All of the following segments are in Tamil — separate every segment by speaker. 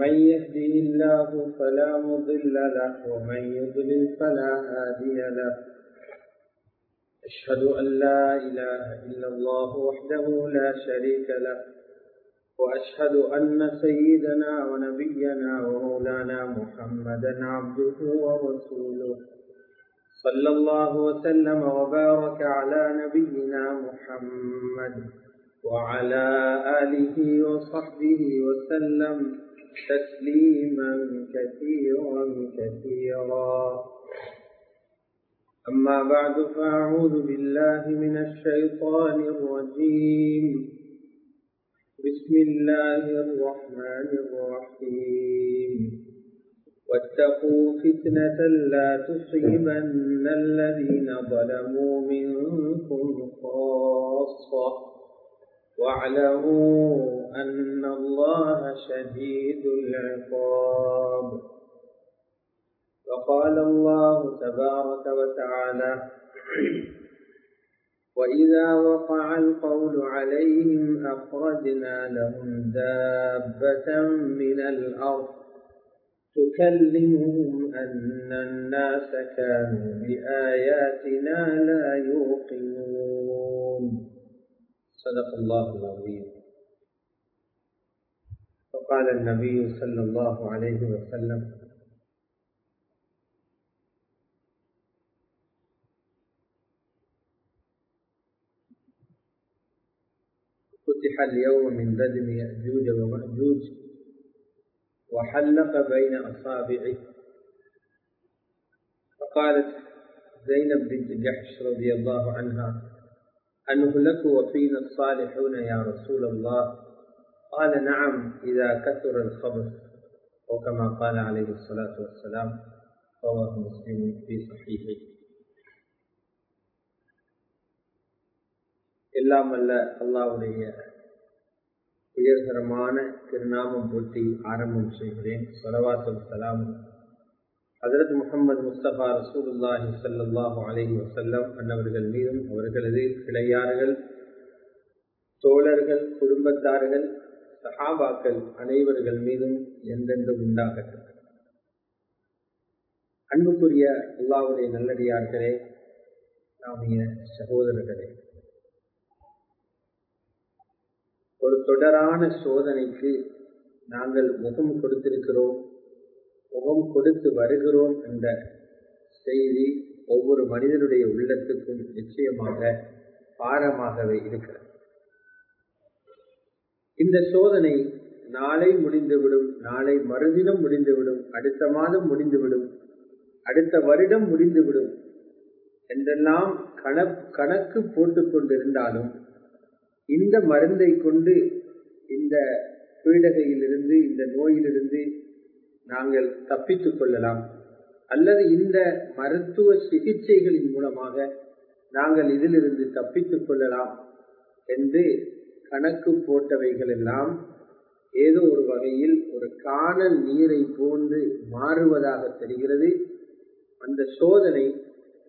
Speaker 1: من يهده الله فلا مضل له ومن يضلل فلا هادي له. أشهد أن لا إله إلا الله وحده لا شريك له وأشهد أن سيدنا ونبينا ومولانا محمدا عبده ورسوله. صلى الله وسلم وبارك على نبينا محمد وعلى آله وصحبه وسلم. تسليما كثيرا كثيرا. أما بعد فأعوذ بالله من الشيطان الرجيم. بسم الله الرحمن الرحيم. واتقوا فتنة لا تصيبن الذين ظلموا منكم خاصة. واعلموا أن الله شديد العقاب. وقال الله تبارك وتعالى وإذا وقع القول عليهم أخرجنا لهم دابة من الأرض تكلمهم أن الناس كانوا بآياتنا لا يوقنون. صدق الله العظيم. وقال النبي صلى الله عليه وسلم فتح اليوم من ردم يأجوج ومأجوج وحلق بين أصابعه. فقالت زينب بنت جحش رضي الله عنها أنهلك وفينا الصالحون يا رسول الله؟ قال نعم إذا كثر الخبث وكما قال عليه الصلاة والسلام رواه مسلم في صحيحه எல்லாம் அல்ல அல்லாவுடைய உயர்தரமான திருநாமம் போட்டி ஆரம்பம் செய்கிறேன் சொலவாத்து சலாம் ஹதரத் முகமது முஸ்தபா ரசூலுல்லாஹி சல்லாஹு அலஹி வசல்லம் அன்னவர்கள் மீதும் அவர்களது கிளையார்கள் தோழர்கள் குடும்பத்தார்கள் சஹாபாக்கள் அனைவர்கள் மீதும் எந்தெந்த உண்டாகட்டும். அன்புக்குரிய எல்லாவுடைய நல்லடியார்களே நாமிய சகோதரர்களே ஒரு தொடரான சோதனைக்கு நாங்கள் முகம் கொடுத்திருக்கிறோம் முகம் கொடுத்து வருகிறோம் என்ற செய்தி ஒவ்வொரு மனிதனுடைய உள்ளத்துக்கும் நிச்சயமாக பாரமாகவே இருக்கிறது. இந்த சோதனை நாளை முடிந்துவிடும் நாளை மறுதினம் முடிந்துவிடும் அடுத்த மாதம் முடிந்துவிடும் அடுத்த வருடம் முடிந்துவிடும் என்றெல்லாம் கணக்கு போட்டுக் கொண்டிருந்தாலும் இந்த மருந்தை கொண்டு இந்த பீடகையிலிருந்து இந்த நோயிலிருந்து நாங்கள் தப்பித்துக் கொள்ளலாம். அல்லது இந்த மருத்துவ சிகிச்சைகளின் மூலமாக நாங்கள் இதிலிருந்து தப்பித்துக் கொள்ளலாம் என்று கணக்கு போட்டவைகள் எல்லாம் ஏதோ ஒரு வகையில் ஒரு காணல் நீரை போன்று மாறுவதாக தெரிகிறது. அந்த சோதனை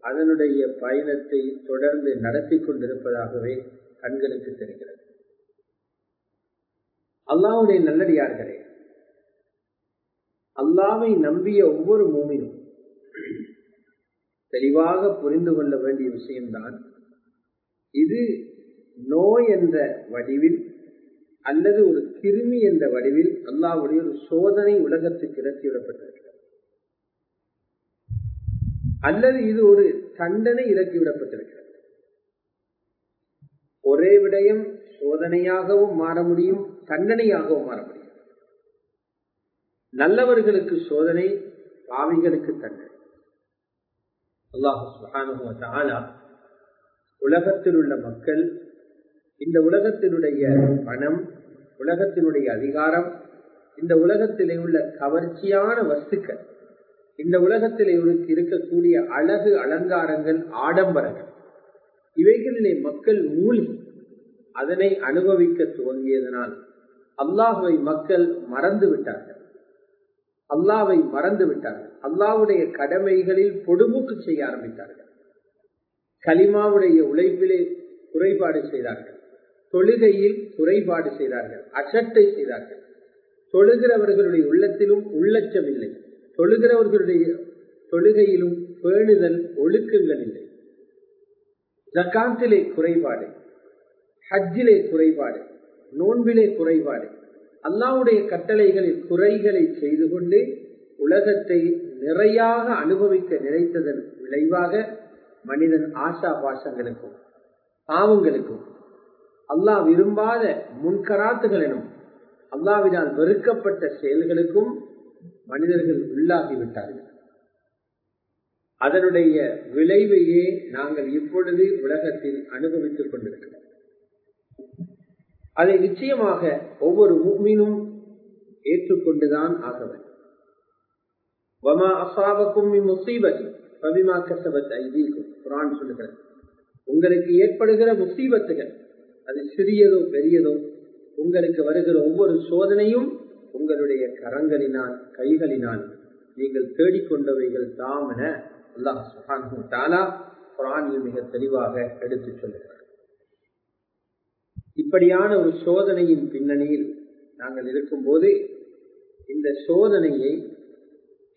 Speaker 1: அதனுடைய பயணத்தை தொடர்ந்து நடத்தி கொண்டிருப்பதாகவே கண்களுக்கு தெரிகிறது. அல்லாவுடைய நல்லடியார்களே அல்லாவை நம்பிய ஒவ்வொரு மூமினும் தெளிவாக புரிந்து கொள்ள வேண்டிய விஷயம்தான் இது. நோய் என்ற வடிவில் அல்லது ஒரு கிருமி என்ற வடிவில் அல்லாவுடைய ஒரு சோதனை உலகத்துக்கு இறக்கிவிடப்பட்டிருக்கிறது. அல்லது இது ஒரு தண்டனை இறக்கிவிடப்பட்டிருக்கிறது. ஒரே விடயம் சோதனையாகவும் மாற முடியும் தண்டனையாகவும் மாற முடியும். நல்லவர்களுக்கு சோதனை பாவிகளுக்கு தண்டனை. அல்லாஹு உலகத்தில் உள்ள மக்கள் இந்த உலகத்தினுடைய பணம் உலகத்தினுடைய அதிகாரம் இந்த உலகத்திலே உள்ள கவர்ச்சியான வஸ்துக்கள் இந்த உலகத்திலே இருக்கக்கூடிய அழகு அலங்காரங்கள் ஆடம்பரங்கள் இவைகளிலே மக்கள் மூழ்கி அதனை அனுபவிக்க துவங்கியதனால் அல்லாஹுவை மக்கள் மறந்து விட்டார்கள். அல்லாவை மறந்து விட்டார்கள். அல்லாவுடைய கடமைகளில் பொடுமுக்கு செய்ய ஆரம்பித்தார்கள். கலிமாவுடைய உழைப்பிலே குறைபாடு செய்தார்கள். தொழுகையில் குறைபாடு செய்தார்கள் அசட்டை செய்தார்கள். தொழுகிறவர்களுடைய உள்ளத்திலும் உள்ளச்சம் இல்லை. தொழுகிறவர்களுடைய தொழுகையிலும் பேணுதல் ஒழுக்கங்கள் இல்லை. ஜக்காத்திலே குறைபாடு ஹஜ்ஜிலே குறைபாடு நோன்பிலே குறைபாடு. அல்லாவுடைய கட்டளைகளில் குறைகளை செய்து கொண்டு உலகத்தை நிறையாக அனுபவிக்க நினைத்ததன் விளைவாக மனிதன் ஆசா பாசங்களுக்கும் பாவங்களுக்கும் அல்லாஹ் விரும்பாத முன்கராத்துகள் எனும் அல்லாவினால் வெறுக்கப்பட்ட செயல்களுக்கும் மனிதர்கள் உள்ளாகிவிட்டார்கள். அதனுடைய விளைவையே நாங்கள் இப்பொழுது உலகத்தில் அனுபவித்துக் கொண்டிருக்கிறோம். அதை நிச்சயமாக ஒவ்வொரு மூமினும் ஏற்றுக்கொண்டுதான் ஆக வமா குரான் சொல்லுகிறது உங்களுக்கு ஏற்படுகிற முசீபத்துகள் அது சிறியதோ பெரியதோ உங்களுக்கு வருகிற ஒவ்வொரு சோதனையும் உங்களுடைய கரங்களினால் கைகளினால் நீங்கள் தேடிக்கொண்டவைகள் தாம் என அல்லாஹ் சுஹான் தாலா குரானில் மிக தெளிவாக எடுத்து சொல்லுகிறார். இப்படியான ஒரு சோதனையின் பின்னணியில் நாங்கள் இருக்கும்போது இந்த சோதனையை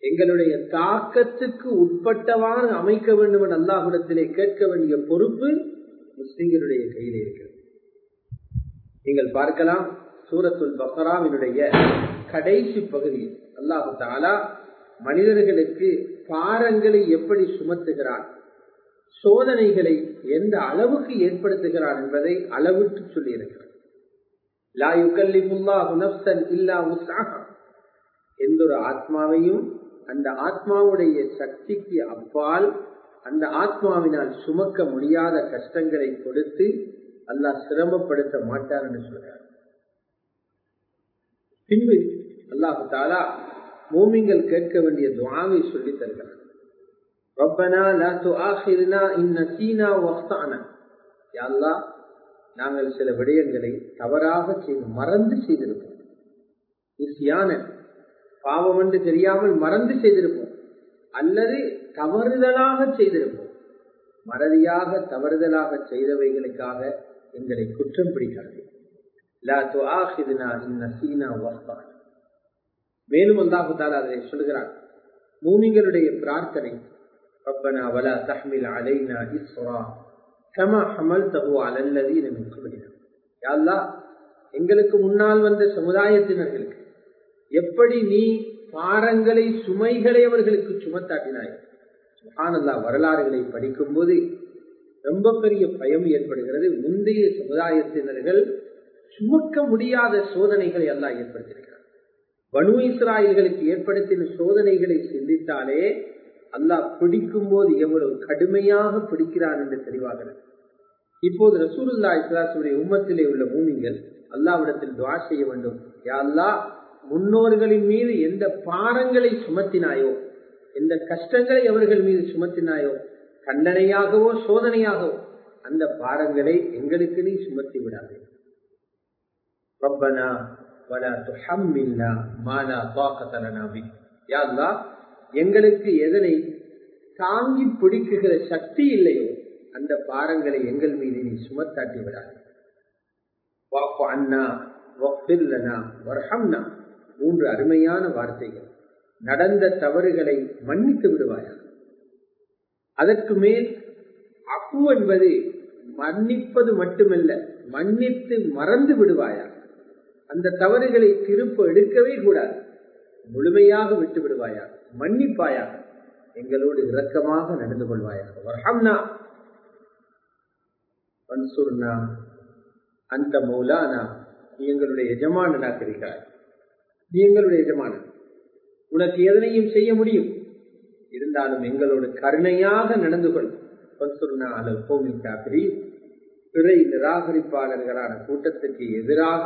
Speaker 1: எங்களுடைய தாக்கத்துக்கு உட்பட்டவாறு அமைக்க வேண்டும் என அல்லாஹுடத்திலே கேட்க வேண்டிய பொறுப்பு முஸ்லிம்களுடைய கையில் இருக்கிறது. நீங்கள் பார்க்கலாம் சூரத்துல் பக்ராவினுடைய கடைசி பகுதியில் அல்லாஹு தாலா மனிதர்களுக்கு பாரங்களை எப்படி சுமத்துகிறான்? சோதனைகளை எந்த அளவுக்கு ஏற்படுத்துகிறான் என்பதை அளவிட்டு சொல்லியிருக்கிறார். எந்த ஒரு ஆத்மாவையும் அந்த ஆத்மாவுடைய சக்திக்கு அப்பால் அந்த ஆத்மாவினால் சுமக்க முடியாத கஷ்டங்களை கொடுத்து அல்லாஹ் சிரமப்படுத்த மாட்டார் என்று சொல்கிறார் பின்பு அல்லாஹு தாலா மூமிங்கள் கேட்க வேண்டிய துவாவை சொல்லி தருகிறார். ரப்பனா லா துஆஹிர்னா இன் நசீனா வக்தானா அல்லாஹ் நாங்கள் சில விடயங்களை தவறாக செய்து மறந்து செய்திருப்போம். இஸ்யான பாவம் என்று தெரியாமல் மறந்து செய்திருப்போம். அல்லது தவறுதலாக செய்திருப்போம். மறதியாக தவறுதலாக செய்தவைகளுக்காக எங்களை குற்றம் பிடிக்காது லா துஆஹிர்னா இன் நசீனா வக்தானா மேலும் அல்லாஹு தாலா அதை சொல்கிறான் மூமிங்களுடைய பிரார்த்தனை ربنا ولا تحمل علينا إسرا كما حملته على الذين من قبلنا يا الله எங்களுக்கு முன்னால் வந்த சமுதாயத்தினர்களுக்கு எப்படி நீ பாரங்களை சுமைகளை அவர்களுக்கு சுமத்தாட்டினாய் சுகானல்லா வரலாறுகளை படிக்கும் போது ரொம்ப பெரிய பயம் ஏற்படுகிறது. முந்தைய சமுதாயத்தினர்கள் சுமக்க முடியாத சோதனைகளை எல்லாம் ஏற்படுத்தியிருக்கிறார் வனு இஸ்ராயல்களுக்கு ஏற்படுத்தின சோதனைகளை சிந்தித்தாலே அல்லாஹ் பிடிக்கும் போது எவ்வளவு கடுமையாக பிடிக்கிறான் என்று தெளிவாகிறது இப்போது ரசூலுல்லா இஸ்லாசுடைய உம்மத்திலே உள்ள பூமிகள் அல்லாவிடத்தில் துவா செய்ய வேண்டும். யாழ்லா அல்லா முன்னோர்களின் மீது எந்த பாரங்களை சுமத்தினாயோ எந்த கஷ்டங்களை அவர்கள் மீது சுமத்தினாயோ கண்டனையாகவோ சோதனையாகவோ அந்த பாரங்களை எங்களுக்கு நீ சுமத்தி விடாது. ரப்பனா வலா துஹம்மில்லா மாலா தாக்கத லனா எங்களுக்கு எதனை தாங்கி பிடிக்குகிற சக்தி இல்லையோ அந்த பாரங்களை எங்கள் மீது நீ சுமத்தாட்டி விடாது. வாக்கு அண்ணா வஃபில்லனா வர்ஹம்னா மூன்று அருமையான வார்த்தைகள். நடந்த தவறுகளை மன்னித்து விடுவாயா அதற்கு மேல் அப்பு என்பது மன்னிப்பது மட்டுமல்ல மன்னித்து மறந்து விடுவாயா அந்த தவறுகளை திருப்ப எடுக்கவே கூடாது. முழுமையாக விட்டு விடுவாயா மன்னிப்பாயா எங்களோடு இரக்கமாக நடந்து கொள்வாயாக. வரஹம்னா பன்சுர்னா அந்த மௌலானா நீ எங்களுடைய எஜமானனாக இருக்கிறாய். நீ எங்களுடைய எஜமானன் உனக்கு எதனையும் செய்ய முடியும்? இருந்தாலும் எங்களோடு கருணையாக நடந்து கொள். கோவில் காப்பிரி பிறை நிராகரிப்பாளர்களான கூட்டத்திற்கு எதிராக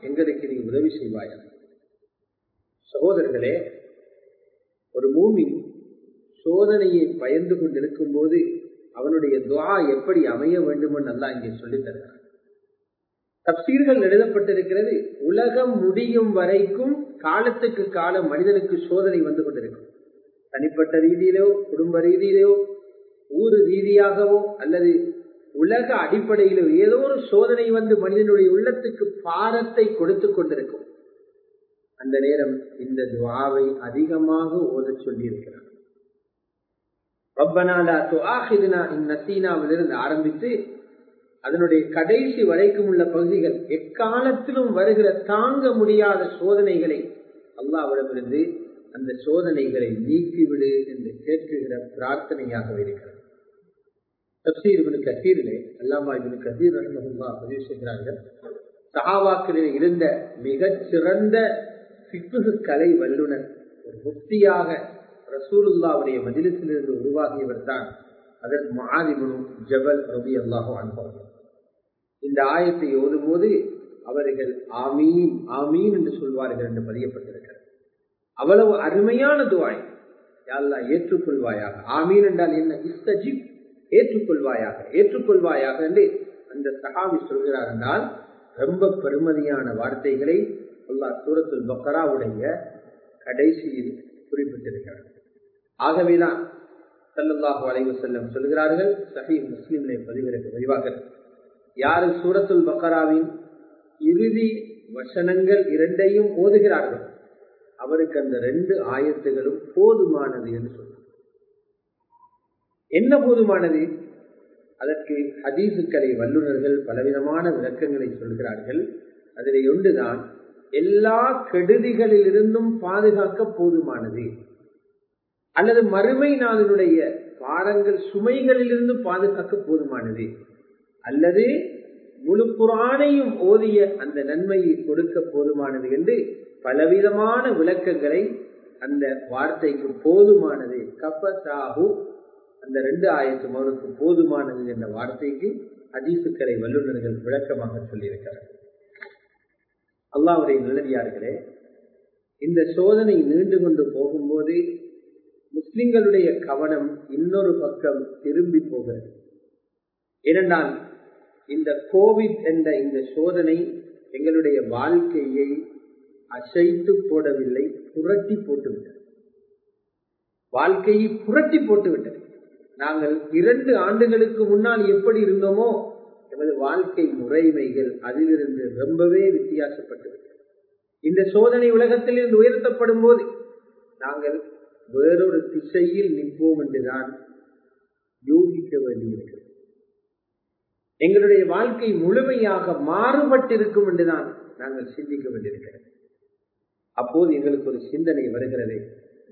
Speaker 1: எங்களுக்கு நீ உதவி செய்வாயா. சகோதரர்களே ஒரு மூமி சோதனையை பயந்து கொண்டிருக்கும் போது அவனுடைய துவா எப்படி அமைய வேண்டுமென்று நல்லா இங்கே சொல்லித் தருகிறார் தப்சீர்கள் எழுதப்பட்டிருக்கிறது உலகம் முடியும் வரைக்கும் காலத்துக்கு காலம் மனிதனுக்கு சோதனை வந்து கொண்டிருக்கும். தனிப்பட்ட ரீதியிலோ குடும்ப ரீதியிலோ ஊர் ரீதியாகவோ அல்லது உலக அடிப்படையிலோ ஏதோ ஒரு சோதனை வந்து மனிதனுடைய உள்ளத்துக்கு பாரத்தை கொடுத்து கொண்டிருக்கும். அந்த நேரம் இந்த துவாவை அதிகமாக ஓத சொல்லி இருக்கிறார் இருந்து ஆரம்பித்து அதனுடைய கடைசி வரைக்கும் உள்ள பகுதிகள் எக்காலத்திலும் வருகிற தாங்க முடியாத சோதனைகளை அல்லாவிடமிருந்து அந்த சோதனைகளை நீக்கிவிடு என்று கேட்குகிற பிரார்த்தனையாக இருக்கிறது. தப்சீர் இவனு கசீரிலே அல்லாமா இவனு கசீர் ரஹ்மஹுல்லா பதிவு செய்கிறார்கள் சஹாவாக்களில் இருந்த மிகச் சிறந்த சிக்கு கலை வல்லுனர் ஒரு முக்தியாக ரசூலுல்லாவுடைய மதிலத்திலிருந்து உருவாகியவர் தான் அதன் மாதிபுனும் ஜபல் ரபி அல்லாஹோ அனுபவம் இந்த ஆயத்தை ஓதும் போது அவர்கள் ஆமீன் ஆமீன் என்று சொல்வார்கள் என்று பதியப்பட்டிருக்கிறார் அவ்வளவு அருமையான துவாய். யாழ்லா ஏற்றுக்கொள்வாயாக. ஆமீன் என்றால் என்ன? இஸ்தஜிப். ஏற்றுக்கொள்வாயாக. ஏற்றுக்கொள்வாயாக என்று அந்த சகாவி சொல்கிறார் என்றால் ரொம்ப பெருமதியான வார்த்தைகளை அல்லாஹ் சூரத்துல் பக்கராவுடைய கடைசியில் குறிப்பிட்டிருக்கிறார். ஆகவேதான் சல்லுல்லாஹு அலைவு செல்லம் சொல்கிறார்கள் சஹி முஸ்லிம்களை பதிவிறக்க பதிவாக யாரு சூரத்துல் பக்கராவின் இறுதி வசனங்கள் இரண்டையும் ஓதுகிறார்கள்? அவருக்கு அந்த ரெண்டு ஆயத்துகளும் போதுமானது என்று சொன்னார். என்ன போதுமானது? அதற்கு ஹதீசுக்கலை வல்லுநர்கள் பலவிதமான விளக்கங்களை சொல்கிறார்கள். அதில் ஒன்றுதான் எல்லா கெடுதிகளிலிருந்தும் பாதுகாக்க போதுமானது. அல்லது மறுமை நாளினுடைய பாரங்கள் சுமைகளிலிருந்து பாதுகாக்க போதுமானது. அல்லது முழு குரானையும் ஓதிய அந்த நன்மையை கொடுக்க போதுமானது என்று பலவிதமான விளக்கங்களை அந்த வார்த்தைக்கு போதுமானது. கப்பசாகு அந்த ரெண்டு ஆயிரத்து அவருக்கு போதுமானது என்ற வார்த்தைக்கு அதிசுக்கரை வல்லுநர்கள் விளக்கமாக சொல்லியிருக்கிறார்கள். அல்லாவுடைய நல்லடியார்களே இந்த சோதனை நீண்டு கொண்டு போகும்போது முஸ்லிம்களுடைய கவனம் இன்னொரு பக்கம் திரும்பி போகிறது. ஏனென்றால் இந்த கோவிட் என்ற இந்த சோதனை எங்களுடைய வாழ்க்கையை அசைத்து போடவில்லை புரட்டி போட்டுவிட்டது வாழ்க்கையை புரட்டி போட்டுவிட்டது நாங்கள் இரண்டு ஆண்டுகளுக்கு முன்னால் எப்படி இருந்தோமோ எமது வாழ்க்கை முறைமைகள் அதிலிருந்து ரொம்பவே வித்தியாசப்பட்டுவிட்டது இந்த சோதனை உலகத்தில் இருந்து உயர்த்தப்படும் போது நாங்கள் வேறொரு திசையில் நிற்போம் என்றுதான் யோகிக்க வேண்டியிருக்கிறது. எங்களுடைய வாழ்க்கை முழுமையாக மாறுபட்டிருக்கும் என்றுதான் நாங்கள் சிந்திக்க வேண்டியிருக்கிறது. அப்போது எங்களுக்கு ஒரு சிந்தனை வருகிறது.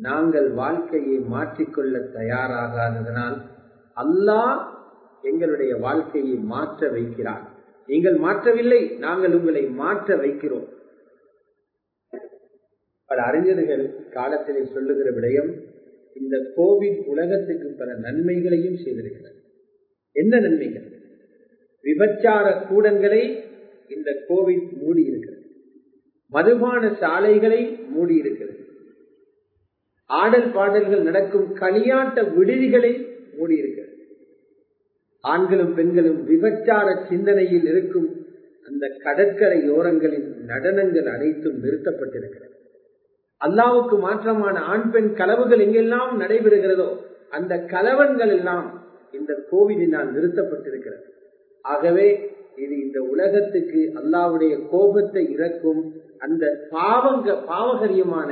Speaker 1: நாங்கள் வாழ்க்கையை மாற்றிக்கொள்ள தயாராகாததனால் அல்லாஹ் எங்களுடைய வாழ்க்கையை மாற்ற வைக்கிறார். நீங்கள் மாற்றவில்லை நாங்கள் உங்களை மாற்ற வைக்கிறோம். பல அறிஞர்கள் காலத்திலே சொல்லுகிற விடயம் இந்த கோவிட் உலகத்துக்கு பல நன்மைகளையும் செய்திருக்கிறது. என்ன நன்மைகள்? விபச்சார கூடங்களை இந்த கோவிட் மூடி இருக்கிறது மதுபான சாலைகளை மூடியிருக்கிறது. ஆடல் பாடல்கள் நடக்கும் களியாட்ட விடுதிகளை மூடியிருக்கிறது. ஆண்களும் பெண்களும் விபச்சார சிந்தனையில் இருக்கும் அந்த கடற்கரையோரங்களின் நடனங்கள் அனைத்தும் நிறுத்தப்பட்டிருக்கிறது. அல்லாவுக்கு மாற்றமான ஆண் பெண் கலவுகள் எங்கெல்லாம் நடைபெறுகிறதோ அந்த கலவன்கள் எல்லாம் இந்த கோவிலினால் நிறுத்தப்பட்டிருக்கிறது. ஆகவே இது இந்த உலகத்துக்கு அல்லாவுடைய கோபத்தை இறக்கும் அந்த பாவங்க பாவகரியமான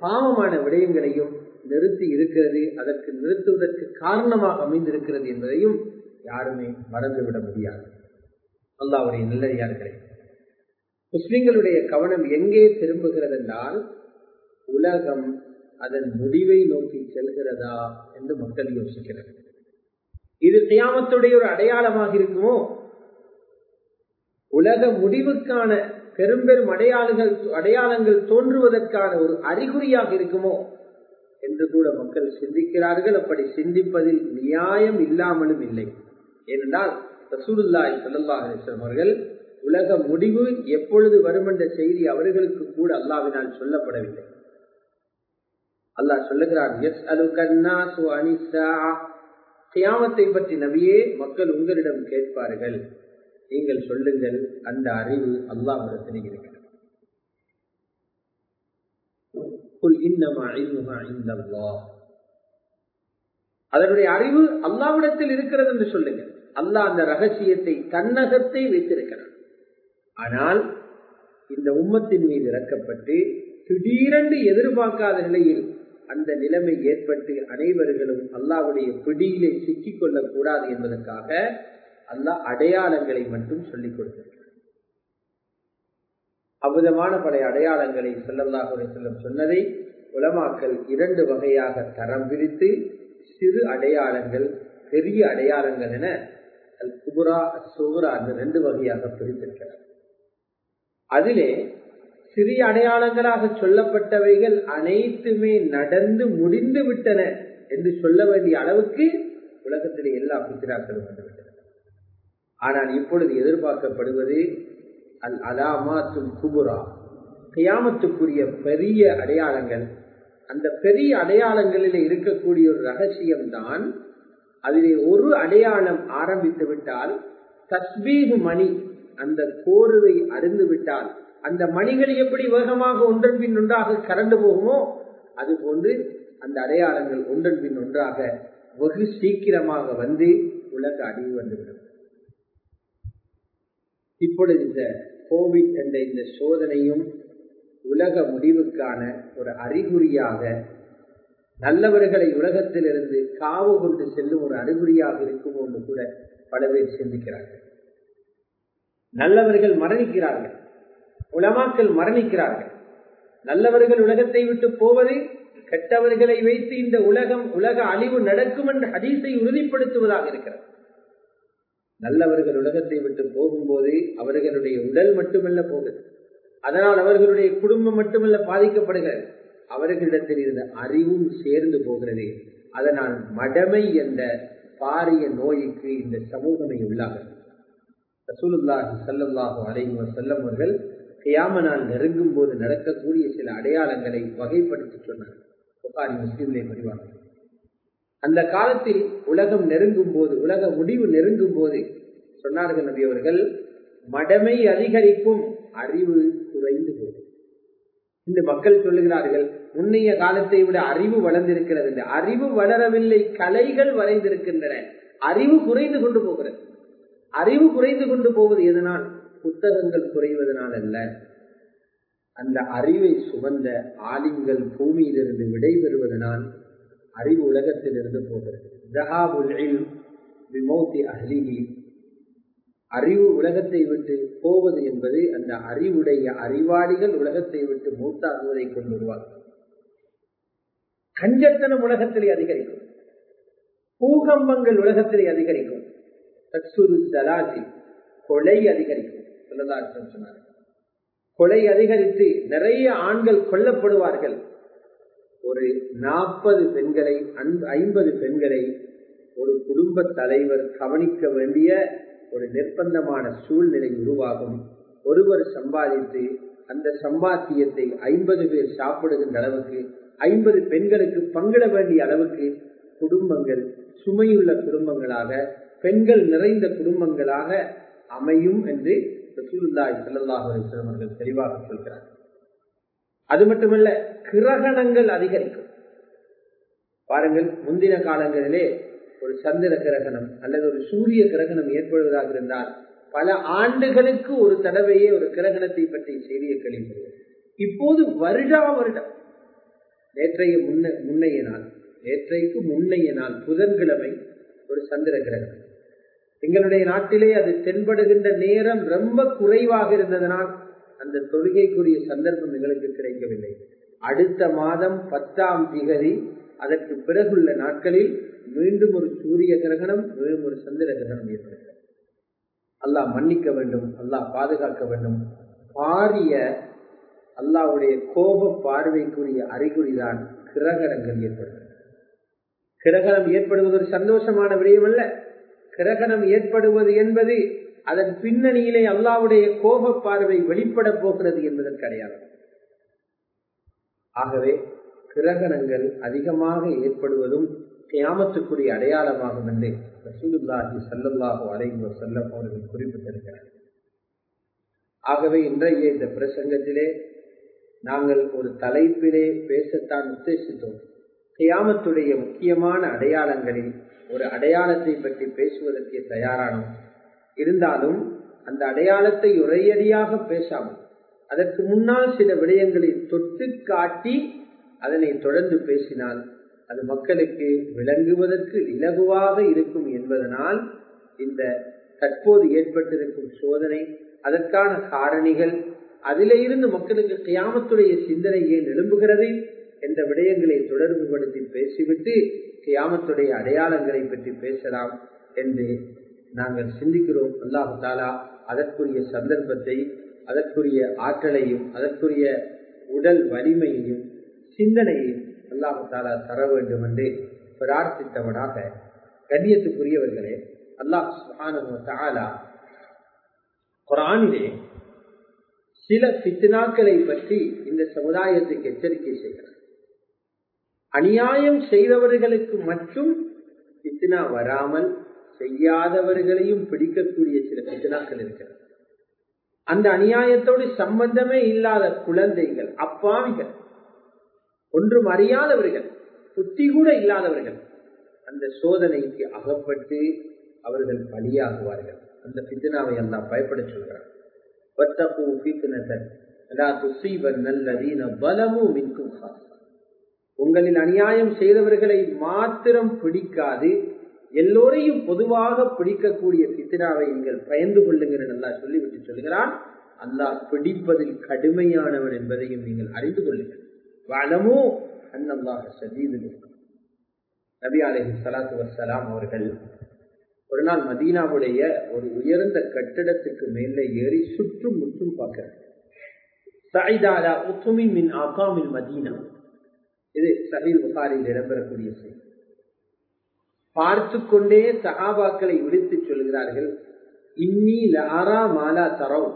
Speaker 1: பாவமான விடயங்களையும் நிறுத்தி இருக்கிறது அதற்கு நிறுத்துவதற்கு காரணமாக அமைந்திருக்கிறது என்பதையும் யாருமே மறந்துவிட முடியாது. அல்லாவுடைய நல்லடியார்களே முஸ்லிம்களுடைய கவனம் எங்கே திரும்புகிறது என்றால் உலகம் அதன் முடிவை நோக்கி செல்கிறதா என்று மக்கள் யோசிக்கிறது இது தியாமத்துடைய ஒரு அடையாளமாக இருக்குமோ? உலக முடிவுக்கான பெரும்பெரும் அடையாளங்கள் அடையாளங்கள் தோன்றுவதற்கான ஒரு அறிகுறியாக இருக்குமோ? என்று கூட மக்கள் சிந்திக்கிறார்கள். அப்படி சிந்திப்பதில் நியாயம் இல்லாமலும் இல்லை. ஏனென்றால் ரசூலுல்லாய் சல்லா அவர்கள் உலக முடிவு எப்பொழுது வரும் என்ற செய்தி அவர்களுக்கு கூட அல்லாவினால் சொல்லப்படவில்லை. அல்லாஹ் சொல்லுகிறார் எஸ் அலுகன்னா கியாமத்தை பற்றி நபியே மக்கள் உங்களிடம் கேட்பார்கள். நீங்கள் சொல்லுங்கள் அந்த அறிவு அல்லாஹிடத்தில் இருக்கிறது அதனுடைய அறிவு அல்லாவிடத்தில் இருக்கிறது என்று சொல்லுங்க அல்லாஹ் அந்த ரகசியத்தை தன்னகத்தை வைத்திருக்கிறான். ஆனால் இந்த உம்மத்தின் மீது இறக்கப்பட்டு திடீரென்று எதிர்பார்க்காத நிலையில் அந்த நிலைமை ஏற்பட்டு அனைவர்களும் அல்லாவுடைய பிடியிலே சிக்கிக் கொள்ளக்கூடாது என்பதற்காக அல்லாஹ் அடையாளங்களை மட்டும் சொல்லிக் கொடுத்திருக்கிறார் அபுதமான பல அடையாளங்களை செல்லல்லாஹுடைய செல்லம் சொன்னதை உலமாக்கல் இரண்டு வகையாக தரம் பிரித்து சிறு அடையாளங்கள் பெரிய அடையாளங்கள் என அல் குபுரா சுகுரா என்று ரெண்டு வகையாக பிரித்திருக்கிறார். அதிலே சிறிய அடையாளங்களாக சொல்லப்பட்டவைகள் அனைத்துமே நடந்து முடிந்து விட்டன என்று சொல்ல வேண்டிய அளவுக்கு உலகத்திலே எல்லா பித்திராக்களும் வந்துவிட்டன. ஆனால் இப்பொழுது எதிர்பார்க்கப்படுவது அல் அலாமாத்துல் குபுரா. கியாமத்துக்குரிய பெரிய அடையாளங்கள் அந்த பெரிய அடையாளங்களில் இருக்கக்கூடிய ஒரு ரகசியம் தான் அதிலே ஒரு அடையாளம் ஆரம்பித்து விட்டால் தஸ்பீகு மணி அந்த கோருவை அறிந்து விட்டால் அந்த மணிகள் எப்படி வேகமாக ஒன்றன் பின் ஒன்றாக கரண்டு போகுமோ அது போன்று அந்த அடையாளங்கள் ஒன்றன் பின் ஒன்றாக வெகு சீக்கிரமாக வந்து உலக அடிவு வந்துவிடும் இப்பொழுது இந்த கோவிட் என்ற இந்த சோதனையும் உலக முடிவுக்கான ஒரு அறிகுறியாக நல்லவர்களை உலகத்திலிருந்து காவு கொண்டு செல்லும் ஒரு அறிகுறியாக இருக்கும் என்று கூட பல பேர் சிந்திக்கிறார்கள். நல்லவர்கள் மரணிக்கிறார்கள். உலமாக்கள் மரணிக்கிறார்கள். நல்லவர்கள் உலகத்தை விட்டு போவது கெட்டவர்களை வைத்து இந்த உலகம் உலக அழிவு நடக்கும் என்று ஹதீஸை உறுதிப்படுத்துவதாக இருக்கிறது. நல்லவர்கள் உலகத்தை விட்டு போகும்போது அவர்களுடைய உடல் மட்டுமல்ல போகுது. அதனால் அவர்களுடைய குடும்பம் மட்டுமல்ல பாதிக்கப்படுகிறது. அவர்களிடத்தில் இருந்த அறிவும் சேர்ந்து போகிறது. அதனால் மடமை என்ற பாரிய நோய்க்கு இந்த சமூகமே உள்ளாகிறது. ரசூலுல்லாஹி சல்லல்லாஹு அலைஹி வஸல்லம் அவர்கள் கியாம நாள் நெருங்கும் போது நடக்கக்கூடிய சில அடையாளங்களை வகைப்படுத்தி சொன்னார் புகாரி முஸ்லீம்லே பதிவாங்க அந்த காலத்தில் உலகம் நெருங்கும் போது உலக முடிவு நெருங்கும் போது சொன்னார்கள் நபி அவர்கள் மடமை அதிகரிக்கும் அறிவு குறைந்து போகும் இந்த மக்கள் சொல்லுகிறார்கள் முன்னைய காலத்தை விட அறிவு வளர்ந்திருக்கிறது இந்த அறிவு வளரவில்லை கலைகள் வளைந்திருக்கின்றன அறிவு குறைந்து கொண்டு போகிறது. அறிவு குறைந்து கொண்டு போவது எதனால்? புத்தகங்கள் குறைவதனால் அல்ல. அந்த அறிவை சுமந்த ஆலிம்கள் பூமியிலிருந்து விடைபெறுவதனால் அறிவு உலகத்திலிருந்து போகிறது. அறிவு உலகத்தை விட்டு போவது என்பது அந்த அறிவுடைய அறிவாளிகள் உலகத்தை விட்டு மூத்தாகுவதை கொண்டு வருவார்கள் கஞ்சத்தனம் உலகத்திலே அதிகரிக்கும். பூகம்பங்கள் உலகத்திலே அதிகரிக்கும். தலாசி. கொலை அதிகரிக்கும். சொல்லதாசன் சொன்னார் கொலை அதிகரித்து நிறைய ஆண்கள் கொல்லப்படுவார்கள். ஒரு நாற்பது பெண்களை ஐம்பது பெண்களை ஒரு குடும்ப தலைவர் கவனிக்க வேண்டிய ஒரு நிர்பந்தமான சூழ்நிலை உருவாகும். ஒருவர் சம்பாதித்து அந்த சம்பாத்தியத்தை ஐம்பது பேர் சாப்பிடுகின்ற அளவுக்கு ஐம்பது பெண்களுக்கு பங்கிட வேண்டிய அளவுக்கு குடும்பங்கள் சுமையுள்ள குடும்பங்களாக பெண்கள் நிறைந்த குடும்பங்களாக அமையும் என்று ரசூலுல்லாய் செல்லல்லாஹ் அவர்கள் தெளிவாக சொல்கிறார்கள். அது மட்டுமல்ல கிரகணங்கள் அதிகரிக்கும். பாருங்கள் முந்தின காலங்களிலே ஒரு சந்திர கிரகணம் அல்லது ஒரு சூரிய கிரகணம் ஏற்படுவதாக இருந்தால் பல ஆண்டுகளுக்கு ஒரு தடவையே ஒரு கிரகணத்தை பற்றி செய்தியை கழிவுறுவோம் இப்போது வருடா வருடம் நேற்றைய முன்ன முன்னைய நாள் நேற்றைக்கு முன்னைய நாள் புதன்கிழமை ஒரு சந்திர கிரகணம். எங்களுடைய நாட்டிலே அது தென்படுகின்ற நேரம் ரொம்ப குறைவாக இருந்ததனால் அந்த தொழுகைக்குரிய சந்தர்ப்பம் எங்களுக்கு கிடைக்கவில்லை. அடுத்த மாதம் பத்தாம் திகதி அதற்கு பிறகுள்ள நாட்களில் மீண்டும் ஒரு சூரிய கிரகணம் மீண்டும் ஒரு சந்திர கிரகணம் ஏற்படுகிறது. அல்லாஹ் மன்னிக்க வேண்டும் அல்லாஹ் பாதுகாக்க வேண்டும். பாரிய அல்லாவுடைய கோப பார்வைக்குரிய அறிகுறிதான் கிரகணங்கள் ஏற்படுகிறது. கிரகணம் ஏற்படுவது ஒரு சந்தோஷமான விடயம் அல்ல கிரகணம் ஏற்படுவது என்பது அதன் பின்னணியிலே அல்லாவுடைய கோப பார்வை வெளிப்பட போகிறது என்பதற்கு அடையாளம். ஆகவே கிரகணங்கள் அதிகமாக ஏற்படுவதும் கியாமத்துக்குரிய அடையாளமாகும் என்று ரசூலுல்லாஹி சல்லல்லாஹு அலைஹி வஸல்லம் அவர்கள் குறிப்பிட்டிருக்கிறார் ஆகவே இன்றைய இந்த பிரசங்கத்திலே நாங்கள் ஒரு தலைப்பிலே பேசத்தான் உத்தேசித்தோம். கியாமத்துடைய முக்கியமான அடையாளங்களில் ஒரு அடையாளத்தை பற்றி பேசுவதற்கு தயாரானோம். இருந்தாலும் அந்த அடையாளத்தை உரையடியாக பேசாமல் அதற்கு முன்னால் சில விடயங்களை தொட்டு காட்டி அதனை தொடர்ந்து பேசினால் அது மக்களுக்கு விளங்குவதற்கு இலகுவாக இருக்கும் என்பதனால் இந்த தற்போது ஏற்பட்டிருக்கும் சோதனை அதற்கான காரணிகள் அதிலே இருந்து மக்களுக்கு கியாமத்துடைய சிந்தனை ஏன் எழும்புகிறது என்ற விடயங்களை தொடர்புபடுத்தி பேசிவிட்டு கியாமத்துடைய அடையாளங்களை பற்றி பேசலாம் என்று நாங்கள் சிந்திக்கிறோம். அல்லாஹு தாலா அதற்குரிய சந்தர்ப்பத்தை அதற்குரிய ஆற்றலையும் அதற்குரிய உடல் வலிமையையும் சிந்தனையையும் அல்லாஹு தாலா தர வேண்டும் என்று பிரார்த்தித்தவனாக கண்ணியத்துக்குரியவர்களே அல்லாஹ் தாலா குரானிலே சில பித்னாக்களை பற்றி இந்த சமுதாயத்துக்கு எச்சரிக்கை செய்கிறார். அநியாயம் செய்தவர்களுக்கு மட்டும் பித்னா வராமல் செய்யாதவர்களையும் பிடிக்கக்கூடிய சில பித்னாக்கள் இருக்கிறது. அந்த அநியாயத்தோடு சம்பந்தமே இல்லாத குழந்தைகள் அப்பாவிகள் ஒன்றும் அறியாதவர்கள் புத்தி கூட இல்லாதவர்கள் அந்த சோதனைக்கு அகப்பட்டு அவர்கள் பலியாகுவார்கள். அந்த பித்னாவை எல்லாம் பயப்பட சொல்கிறார் உங்களில் அநியாயம் செய்தவர்களை மாத்திரம் பிடிக்காது எல்லோரையும் பொதுவாக பிடிக்கக்கூடிய பித்னாவை நீங்கள் பயந்து கொள்ளுங்கள் நல்லா சொல்லிவிட்டு சொல்கிறான். அல்லாஹ் பிடிப்பதில் கடுமையானவன் என்பதையும் நீங்கள் அறிந்து கொள்ளுங்கள். வளமோ அன்னல்லாக சதீது நபி அலஹி சலாத்து வசலாம் அவர்கள் ஒரு நாள் மதீனாவுடைய ஒரு உயர்ந்த கட்டிடத்துக்கு மேலே ஏறி சுற்றும் முற்றும் பார்க்கிறார் சாய்தாலா உத்துமின் மின் மதீனா. இது சஹீல் புகாரில் இடம்பெறக்கூடிய செய்தி. பார்த்து கொண்டே சகாபாக்களை விடுத்து சொல்கிறார்கள் இன்னி லாரா மாலா தரம்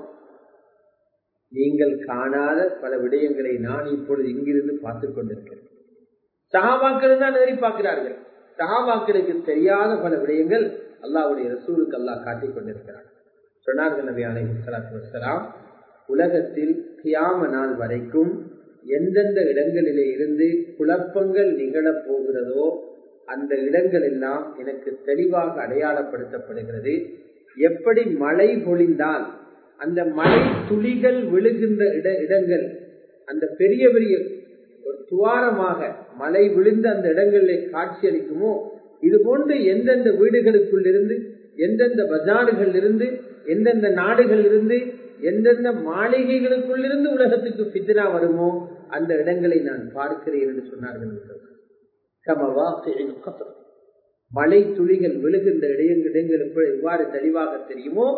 Speaker 1: நீங்கள் காணாத பல விடயங்களை நான் இப்பொழுது இங்கிருந்து பார்த்து கொண்டிருக்கிறேன். சகாபாக்கள் தான் நேரி பார்க்கிறார்கள். சகாபாக்களுக்கு தெரியாத பல விடயங்கள் அல்லாவுடைய ரசூலுக்கு அல்லாஹ் காட்டிக் கொண்டிருக்கிறார் சொன்னார்கள் நபி அலைஹி உலகத்தில் கியாம நாள் வரைக்கும் எந்தெந்த இடங்களிலே இருந்து குழப்பங்கள் நிகழப் போகிறதோ அந்த இடங்கள் எல்லாம் எனக்கு தெளிவாக அடையாளப்படுத்தப்படுகிறது. எப்படி மழை பொழிந்தால் அந்த மழை துளிகள் விழுகின்ற இட இடங்கள் அந்த பெரிய பெரிய ஒரு துவாரமாக மழை விழுந்த அந்த இடங்களில் காட்சியளிக்குமோ? இது போன்று எந்தெந்த வீடுகளுக்குள் இருந்து எந்தெந்த பஜாறுகள் இருந்து எந்தெந்த நாடுகள் இருந்து எந்தெந்த மாளிகைகளுக்குள் இருந்து உலகத்துக்கு பித்னா வருமோ? அந்த இடங்களை நான் பார்க்கிறேன் என்று சொன்னார்கள். மழை துளிகள் விழுகின்ற இடங்கள் எவ்வாறு தெளிவாக தெரியுமோ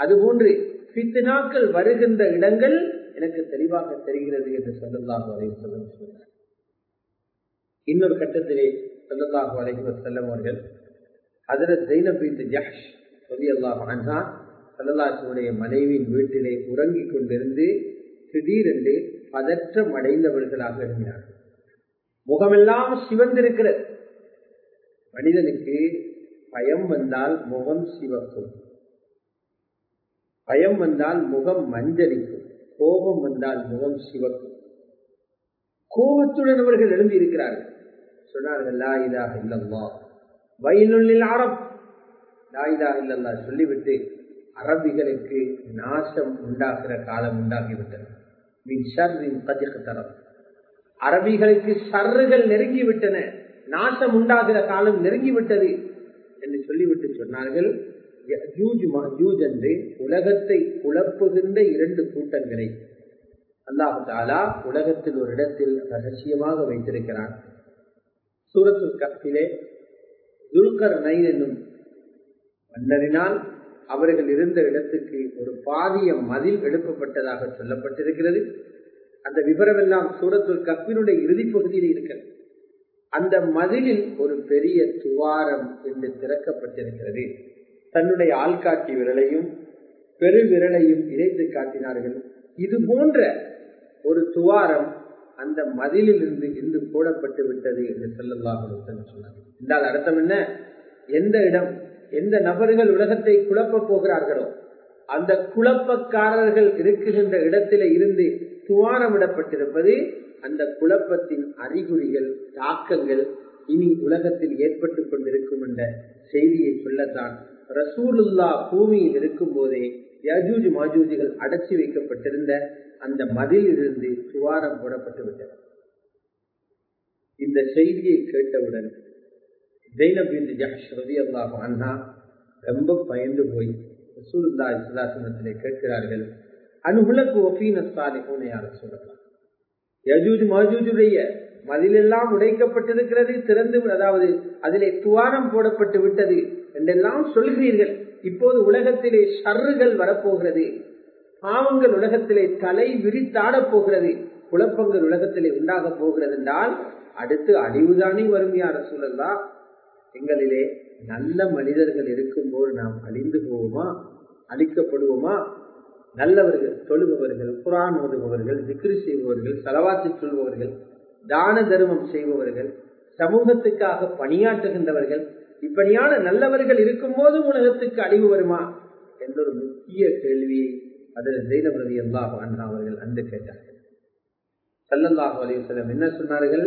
Speaker 1: அதுபோன்று பித்னாக்கள் வருகின்ற இடங்கள் எனக்கு தெளிவாக தெரிகிறது என்று சொல்லலாம் சொன்னார் இன்னொரு கட்டத்திலே சொல்லல்லாஹு அலைஹி செல்லவர்கள் அவர்கள் ஹஜரத் ஜைனப் பின் ஜஹ்ஷ் ரலியல்லாஹு அன்ஹா சல்லல்லாஹுடைய மனைவியின் வீட்டிலே உறங்கிக் கொண்டிருந்து திடீரென்று பதற்றம் அடைந்தவர்களாக இருந்தார்கள் முகமெல்லாம் சிவந்திருக்கிறது. மனிதனுக்கு பயம் வந்தால் முகம் சிவக்கும். பயம் வந்தால் முகம் மஞ்சளிக்கும். கோபம் வந்தால் முகம் சிவக்கும். கோபத்துடன் அவர்கள் எழுந்தி இருக்கிறார்கள் சொன்னார்கள் லா இலாக இல்லல்லா வயலுள்ளில் அரப் லா இலாக இல்லல்லா சொல்லிவிட்டு அரபிகளுக்கு நாசம் உண்டாகிற காலம் உண்டாகிவிட்டது. மின் ஷர்ரின் கதிக்கு தரம். அரபிகளுக்கு சர்றுகள் நெருங்கிவிட்டன. நாசம் உண்டாகிற காலம் நெருங்கிவிட்டது என்று சொல்லிவிட்டு சொன்னார்கள். என்று உலகத்தை குழப்புகின்ற இரண்டு கூட்டங்களை. அல்லாஹு தாலா உலகத்தில் ஒரு இடத்தில் ரகசியமாக வைத்திருக்கிறான். சூரத்து கப்பிலே துல்கர் நைன் என்னும் மன்னரினால் அவர்கள் இருந்த இடத்துக்கு ஒரு பாதிய மதில் எழுப்பப்பட்டதாக சொல்லப்பட்டிருக்கிறது. அந்த விவரமெல்லாம் சூரத்துல் கப்பினுடைய இறுதி பகுதியில் இருக்கிறது. அந்த மதிலில் ஒரு பெரிய துவாரம் என்று திறக்கப்பட்டிருக்கிறது. தன்னுடைய ஆள்காட்டி விரலையும் பெரு விரலையும் இணைத்து காட்டினார்கள். இது போன்ற ஒரு துவாரம் அந்த மதிலில் இருந்து இன்று போடப்பட்டு விட்டது என்று சொல்லலாம் சொன்னார் என்றால் அர்த்தம் என்ன? எந்த இடம் எந்த நபர்கள் உலகத்தை குழப்ப போகிறார்களோ அந்த குழப்பக்காரர்கள் இருக்குகின்ற இடத்தில இருந்து துவாரமிடப்பட்டிருப்பது அந்த குழப்பத்தின் அறிகுறிகள் தாக்கங்கள் இனி உலகத்தில் ஏற்பட்டு கொண்டிருக்கும் என்ற செய்தியை சொல்லத்தான் ரசூலுல்லா பூமியில் இருக்கும் போதே யஜூஜ் மாஜூஜிகள் அடைச்சி வைக்கப்பட்டிருந்த அந்த மதில் இருந்து துவாரம் போடப்பட்டு விட்டது. இந்த செய்தியை கேட்டவுடன் ஜெய்னபின் ஜஹ் ரவி அல்லாஹ் அண்ணா ரொம்ப பயந்து போய் ரசூலுல்லா இஸ்லாசனத்திலே கேட்கிறார்கள் அனுகுலக்கு ஒஃபீன சாலிஹூனையார சொல்லலாம் யஜூஜ் மஜூஜுடைய மதிலெல்லாம் உடைக்கப்பட்டிருக்கிறது திறந்து அதாவது அதிலே துவாரம் போடப்பட்டு விட்டது என்றெல்லாம் சொல்கிறீர்கள் இப்போது உலகத்திலே ஷர்றுகள் வரப்போகிறது. பாவங்கள் உலகத்திலே தலை விரித்தாடப் போகிறது. குழப்பங்கள் உலகத்திலே உண்டாக போகிறது என்றால் அடுத்து அழிவுதானே வரும் யார சூழல்லா எங்களிலே நல்ல மனிதர்கள் இருக்கும்போது நாம் அழிந்து போவோமா? அழிக்கப்படுவோமா? நல்லவர்கள் தொழுபவர்கள் குரான் ஓதுபவர்கள் திக்ரி செய்பவர்கள் செலவாற்றி சொல்பவர்கள் தான தர்மம் செய்பவர்கள் சமூகத்துக்காக பணியாற்றுகின்றவர்கள் இப்படியான நல்லவர்கள் இருக்கும் போதும் உலகத்துக்கு அழிவு வருமா என்ற ஒரு முக்கிய கேள்வியை அதில் ஜெயினபிரதி அல்லாஹ் அண்ணா அவர்கள் அன்று கேட்டார்கள். சல்லல்லாஹு அலிவசலம் என்ன சொன்னார்கள்?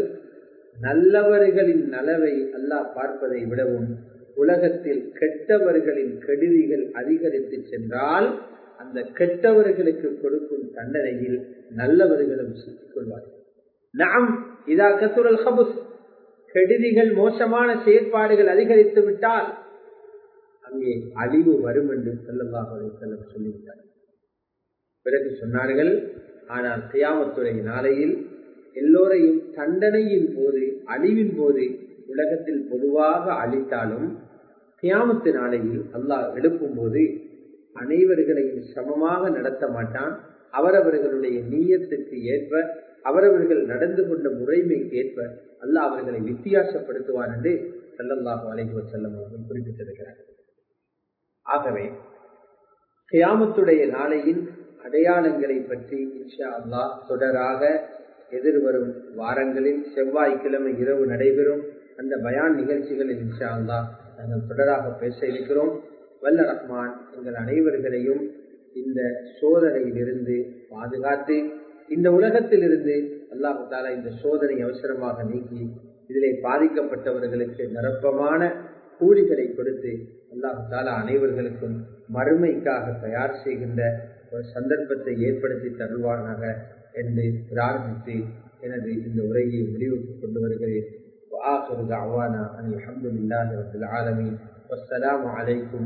Speaker 1: நல்லவர்களின் நலவை அல்லாஹ் பார்ப்பதை விடவும் உலகத்தில் கெட்டவர்களின் கெடுதிகள் அதிகரித்து சென்றால் அந்த கெட்டவர்களுக்கு கொடுக்கும் தண்டனையில் நல்லவர்களும் சிக்கிக் கொள்வார்கள். நாம் இதா கசுரல் ஹபுஸ் கெடுதிகள் மோசமான செயற்பாடுகள் அதிகரித்து விட்டால் அங்கே அழிவு வரும் என்று செல்லவாக சொல்லிவிட்டார். பிறகு சொன்னார்கள் ஆனால் தியாமத்துறை நாளையில் எல்லோரையும் தண்டனையின் போது அழிவின் போது உலகத்தில் பொதுவாக அழித்தாலும் தியாமத்து நாளையில் அல்லாஹ் எழுப்பும் போது அனைவர்களையும் சமமாக நடத்த மாட்டான். அவரவர்களுடைய நீயத்துக்கு ஏற்ப அவரவர்கள் நடந்து கொண்ட முறைமைக்கு ஏற்ப அல்லாஹ் அவர்களை வித்தியாசப்படுத்துவார் என்று செல்லல்லாஹு அலைஹி செல்லம் அவர்கள் குறிப்பிட்டிருக்கிறார் ஆகவே கியாமத்துடைய நாளையின் அடையாளங்களை பற்றி இன்ஷா அல்லாஹ் தொடராக எதிர்வரும் வாரங்களில் செவ்வாய்க்கிழமை இரவு நடைபெறும் அந்த பயான் நிகழ்ச்சிகளில் இன்ஷா அல்லாஹ் நாங்கள் தொடராக பேச இருக்கிறோம். வல்ல ரஹ்மான் எங்கள் அனைவர்களையும் இந்த சோதனையிலிருந்து பாதுகாத்து இந்த உலகத்திலிருந்து அல்லாஹு தாலா இந்த சோதனை அவசரமாக நீக்கி இதிலே பாதிக்கப்பட்டவர்களுக்கு நிரப்பமான கூலிகளை கொடுத்து அல்லாஹு தாலா அனைவர்களுக்கும் மறுமைக்காக தயார் செய்கின்ற ஒரு சந்தர்ப்பத்தை ஏற்படுத்தி தருவானாக என்று பிரார்த்தித்து எனது இந்த உரையை முடிவுக்கு கொண்டு வருகிறேன் وآخر دعوانا أن الحمد لله رب العالمين والسلام عليكم